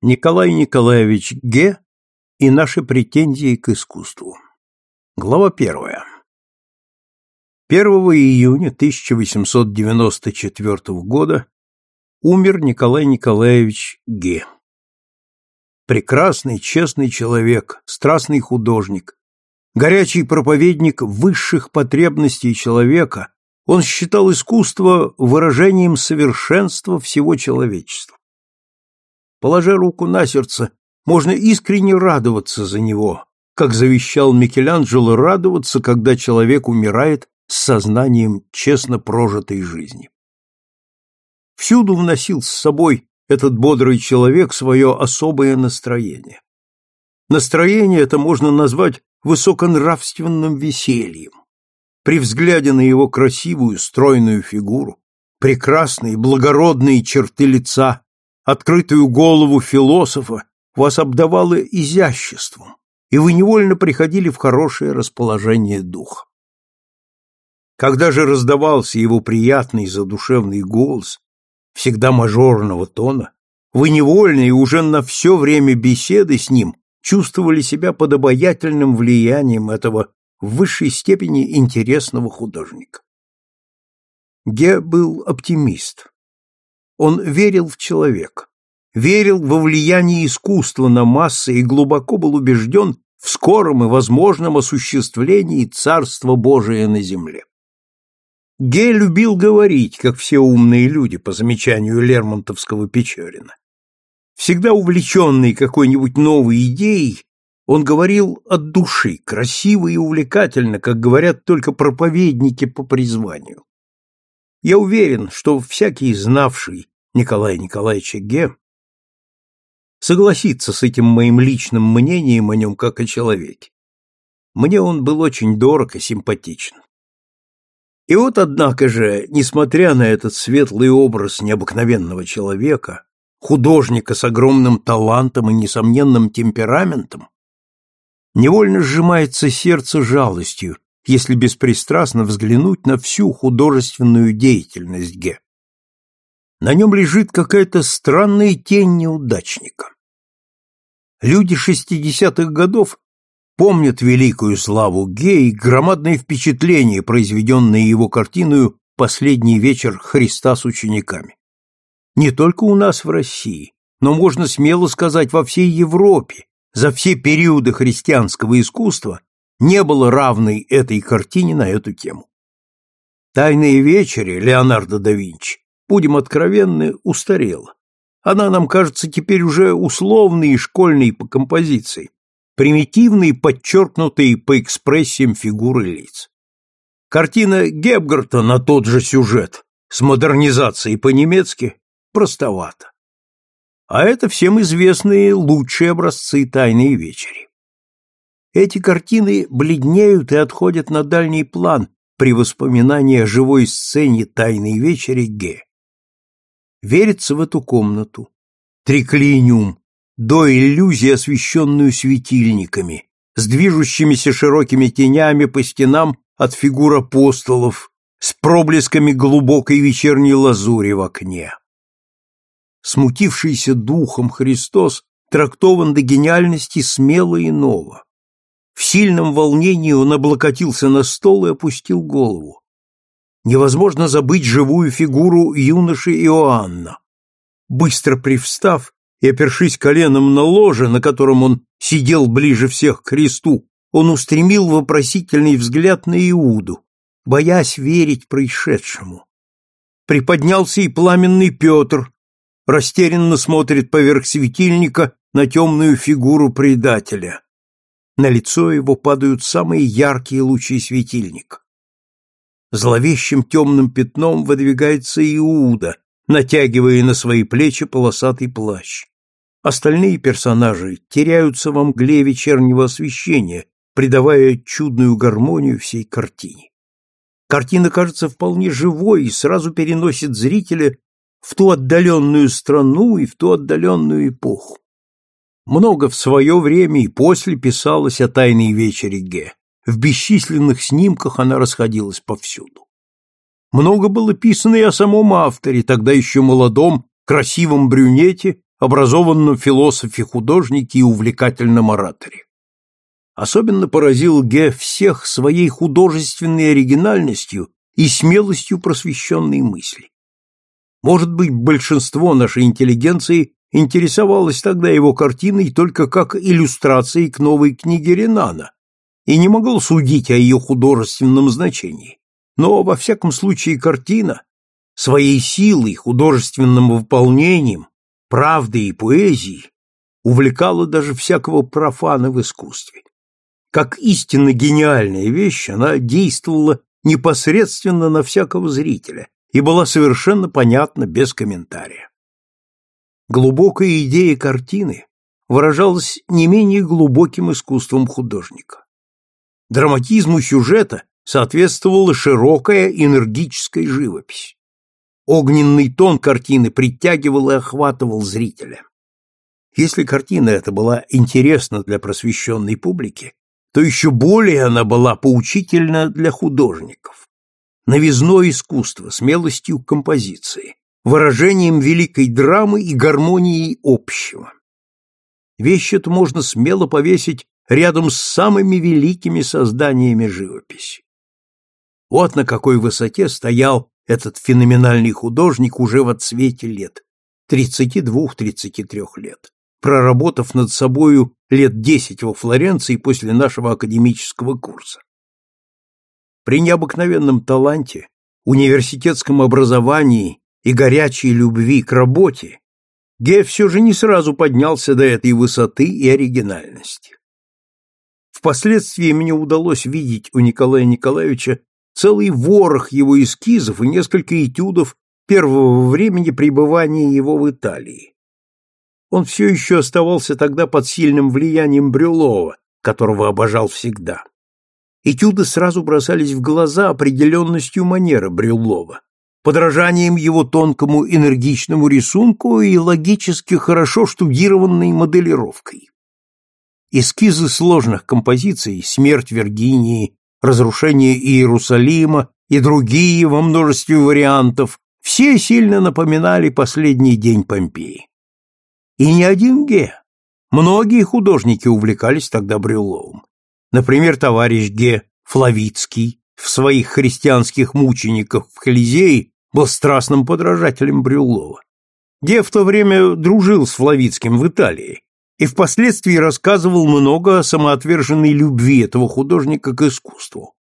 Николай Николаевич Ге и наши претензии к искусству. Глава первая. 1 июня 1894 года умер Николай Николаевич Ге. Прекрасный, честный человек, страстный художник, горячий проповедник высших потребностей человека, он считал искусство выражением совершенства всего человечества. Положа руку на сердце, можно искренне радоваться за него, как завещал Микеланджело радоваться, когда человек умирает с сознанием честно прожитой жизни. Всюду вносил с собой этот бодрый человек свое особое настроение. Настроение это можно назвать высоконравственным весельем. При взгляде на его красивую, стройную фигуру, прекрасные, благородные черты лица, открытую голову философа вас обдавало изяществом, и вы невольно приходили в хорошее расположение духа. Когда же раздавался его приятный задушевный голос, всегда мажорного тона, вы невольно и уже на все время беседы с ним чувствовали себя под обаятельным влиянием этого в высшей степени интересного художника. Ге был оптимист. Он верил в человека, верил во влияние искусства на массы и глубоко был убежден в скором и возможном осуществлении Царства Божия на земле. Ге любил говорить, как все умные люди, по замечанию Лермонтовского Печорина. Всегда увлеченный какой-нибудь новой идеей, он говорил от души, красиво и увлекательно, как говорят только проповедники по призванию. Я уверен, что всякий знавший Николая Николаевича Ге согласится с этим моим личным мнением о нем как о человеке. Мне он был очень дорог и симпатичен. И вот, однако же, несмотря на этот светлый образ необыкновенного человека, художника с огромным талантом и несомненным темпераментом, невольно сжимается сердце жалостью, если беспристрастно взглянуть на всю художественную деятельность Ге. На нем лежит какая-то странная тень неудачника. Люди шестидесятых годов помнят великую славу Ге и громадное впечатление, произведенное его картиной «Последний вечер Христа с учениками». Не только у нас в России, но можно смело сказать во всей Европе, за все периоды христианского искусства не было равной этой картине на эту тему. «Тайные вечери» Леонардо да Винчи будем откровенны, устарела. Она нам кажется теперь уже условной и школьной по композиции, примитивной, подчеркнутой по экспрессиям фигуры лиц. Картина Гебгарта на тот же сюжет, с модернизацией по-немецки, простовата. А это всем известные лучшие образцы «Тайной вечери». Эти картины бледнеют и отходят на дальний план при воспоминании о живой сцене «Тайной вечери» Ге верится в эту комнату. Триклиниум, до иллюзии, освещенную светильниками, с движущимися широкими тенями по стенам от фигур апостолов, с проблесками глубокой вечерней лазури в окне. Смутившийся духом Христос трактован до гениальности смело и ново. В сильном волнении он облокотился на стол и опустил голову невозможно забыть живую фигуру юноши Иоанна. Быстро привстав и опершись коленом на ложе, на котором он сидел ближе всех к кресту, он устремил вопросительный взгляд на Иуду, боясь верить происшедшему. Приподнялся и пламенный Петр, растерянно смотрит поверх светильника на темную фигуру предателя. На лицо его падают самые яркие лучи светильника. Зловещим темным пятном выдвигается Иуда, натягивая на свои плечи полосатый плащ. Остальные персонажи теряются во мгле вечернего освещения, придавая чудную гармонию всей картине. Картина кажется вполне живой и сразу переносит зрителя в ту отдаленную страну и в ту отдаленную эпоху. Много в свое время и после писалось о тайной вечере Ге. В бесчисленных снимках она расходилась повсюду. Много было писано и о самом авторе, тогда еще молодом, красивом брюнете, образованном философе-художнике и увлекательном ораторе. Особенно поразил Ге всех своей художественной оригинальностью и смелостью просвещенной мысли. Может быть, большинство нашей интеллигенции интересовалось тогда его картиной только как иллюстрацией к новой книге Ренана и не могло судить о ее художественном значении. Но, во всяком случае, картина своей силой, художественным выполнением, правдой и поэзией увлекала даже всякого профана в искусстве. Как истинно гениальная вещь, она действовала непосредственно на всякого зрителя и была совершенно понятна без комментария. Глубокая идея картины выражалась не менее глубоким искусством художника. Драматизму сюжета соответствовала широкая энергическая живопись. Огненный тон картины притягивал и охватывал зрителя. Если картина эта была интересна для просвещенной публики, то еще более она была поучительна для художников. Новизной искусства, смелостью композиции, выражением великой драмы и гармонией общего. Вещь эту можно смело повесить рядом с самыми великими созданиями живописи. Вот на какой высоте стоял этот феноменальный художник уже в отсвете лет, 32-33 лет, проработав над собою лет 10 во Флоренции после нашего академического курса. При необыкновенном таланте, университетском образовании и горячей любви к работе Ге все же не сразу поднялся до этой высоты и оригинальности. Впоследствии мне удалось видеть у Николая Николаевича целый ворох его эскизов и несколько этюдов первого времени пребывания его в Италии. Он все еще оставался тогда под сильным влиянием Брюлова, которого обожал всегда. Этюды сразу бросались в глаза определенностью манеры Брюлова, подражанием его тонкому энергичному рисунку и логически хорошо штудированной моделировкой. Эскизы сложных композиций «Смерть Виргинии», разрушение Иерусалима и другие во множестве вариантов, все сильно напоминали последний день Помпеи. И не один Ге. Многие художники увлекались тогда Брюловым. Например, товарищ Ге Флавицкий в своих христианских мучениках в Колизее был страстным подражателем Брюлова. Ге в то время дружил с Флавицким в Италии и впоследствии рассказывал много о самоотверженной любви этого художника к искусству.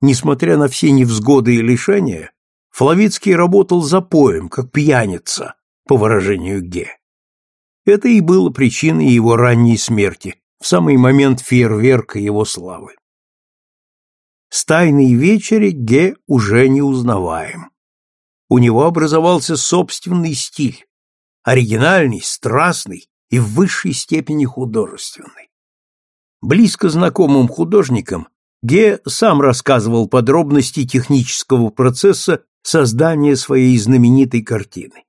Несмотря на все невзгоды и лишения, Флавицкий работал за поем, как пьяница, по выражению Ге. Это и было причиной его ранней смерти, в самый момент фейерверка его славы. С тайной вечери Ге уже не узнаваем. У него образовался собственный стиль, оригинальный, страстный, и в высшей степени художественной. Близко знакомым художникам Ге сам рассказывал подробности технического процесса создания своей знаменитой картины.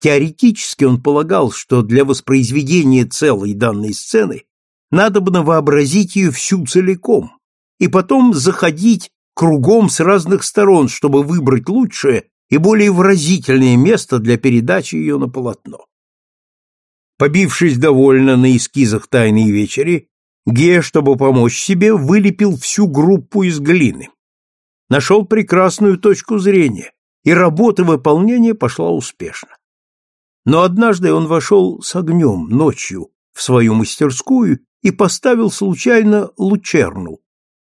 Теоретически он полагал, что для воспроизведения целой данной сцены надобно вообразить ее всю целиком и потом заходить кругом с разных сторон, чтобы выбрать лучшее и более выразительное место для передачи ее на полотно. Побившись довольно на эскизах «Тайной вечери», Ге, чтобы помочь себе, вылепил всю группу из глины. Нашел прекрасную точку зрения, и работа выполнения пошла успешно. Но однажды он вошел с огнем ночью в свою мастерскую и поставил случайно лучерну,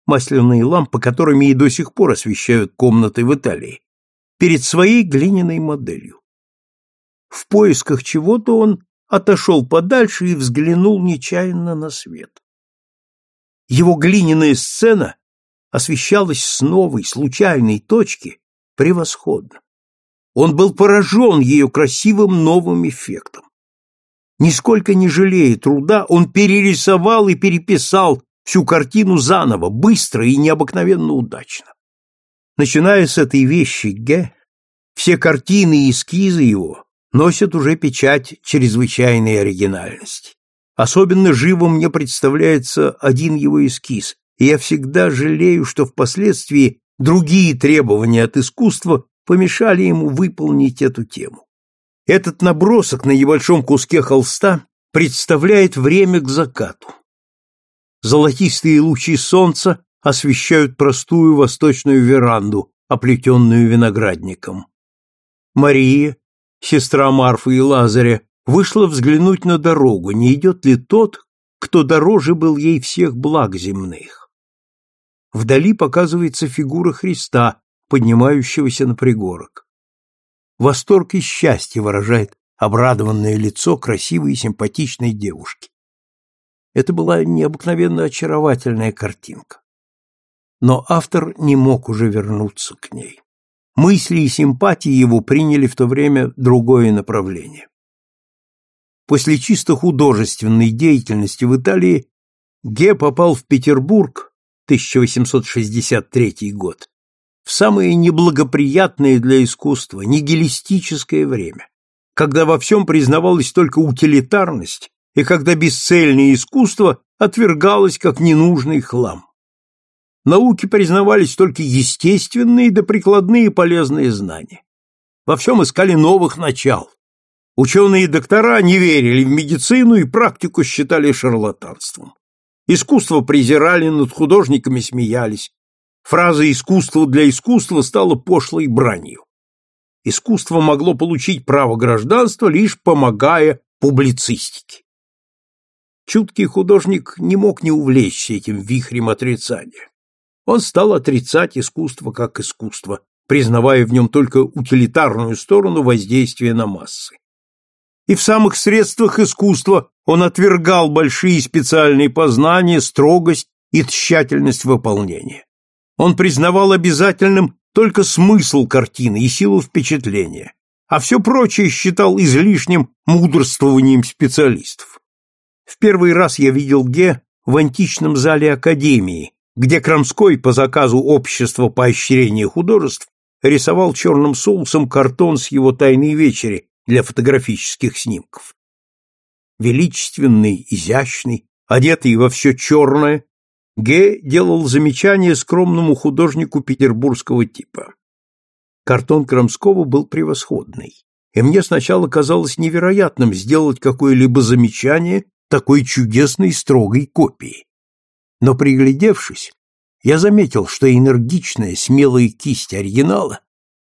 масляные лампы, которыми и до сих пор освещают комнаты в Италии, перед своей глиняной моделью. В поисках чего-то он отошел подальше и взглянул нечаянно на свет. Его глиняная сцена освещалась с новой, случайной точки превосходно. Он был поражен ее красивым новым эффектом. Нисколько не жалея труда, он перерисовал и переписал всю картину заново, быстро и необыкновенно удачно. Начиная с этой вещи Г, все картины и эскизы его носят уже печать чрезвычайной оригинальности. Особенно живо мне представляется один его эскиз, и я всегда жалею, что впоследствии другие требования от искусства помешали ему выполнить эту тему. Этот набросок на небольшом куске холста представляет время к закату. Золотистые лучи солнца освещают простую восточную веранду, оплетенную виноградником. Мария, сестра Марфы и Лазаря, вышла взглянуть на дорогу, не идет ли тот, кто дороже был ей всех благ земных. Вдали показывается фигура Христа, поднимающегося на пригорок. Восторг и счастье выражает обрадованное лицо красивой и симпатичной девушки. Это была необыкновенно очаровательная картинка. Но автор не мог уже вернуться к ней. Мысли и симпатии его приняли в то время другое направление. После чисто художественной деятельности в Италии Ге попал в Петербург 1863 год в самое неблагоприятное для искусства, нигилистическое время, когда во всем признавалась только утилитарность и когда бесцельное искусство отвергалось как ненужный хлам. Науки признавались только естественные да прикладные полезные знания. Во всем искали новых начал. Ученые и доктора не верили в медицину и практику считали шарлатанством. Искусство презирали, над художниками смеялись. Фраза «искусство для искусства» стала пошлой бранью. Искусство могло получить право гражданства, лишь помогая публицистике. Чуткий художник не мог не увлечься этим вихрем отрицания. Он стал отрицать искусство как искусство, признавая в нем только утилитарную сторону воздействия на массы. И в самых средствах искусства он отвергал большие специальные познания, строгость и тщательность выполнения. Он признавал обязательным только смысл картины и силу впечатления, а все прочее считал излишним мудрствованием специалистов. В первый раз я видел Ге в античном зале Академии, где Крамской по заказу Общества поощрения художеств рисовал черным соусом картон с его тайной вечери для фотографических снимков. Величественный, изящный, одетый во все черное, Ге делал замечание скромному художнику петербургского типа. Картон Крамского был превосходный, и мне сначала казалось невероятным сделать какое-либо замечание такой чудесной строгой копии. Но приглядевшись, я заметил, что энергичная, смелая кисть оригинала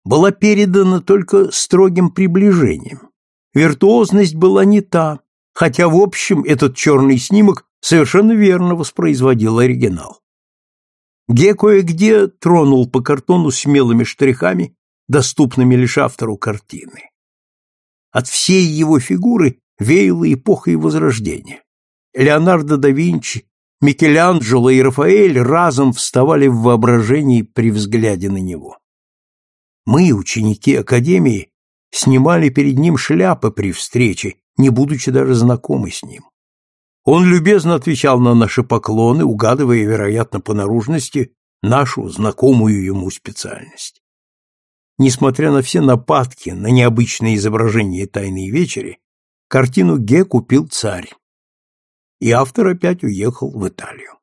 была передана только строгим приближением. Виртуозность была не та, хотя в общем этот черный снимок совершенно верно воспроизводил оригинал. Ге кое-где тронул по картону смелыми штрихами, доступными лишь автору картины. От всей его фигуры веяло эпохой Возрождения. Леонардо да Винчи, Микеланджело и Рафаэль разом вставали в воображении при взгляде на него. Мы, ученики Академии, снимали перед ним шляпы при встрече, не будучи даже знакомы с ним. Он любезно отвечал на наши поклоны, угадывая, вероятно, по наружности, нашу знакомую ему специальность. Несмотря на все нападки на необычное изображение «Тайной вечери», картину Ге купил царь, и автор опять уехал в Италию.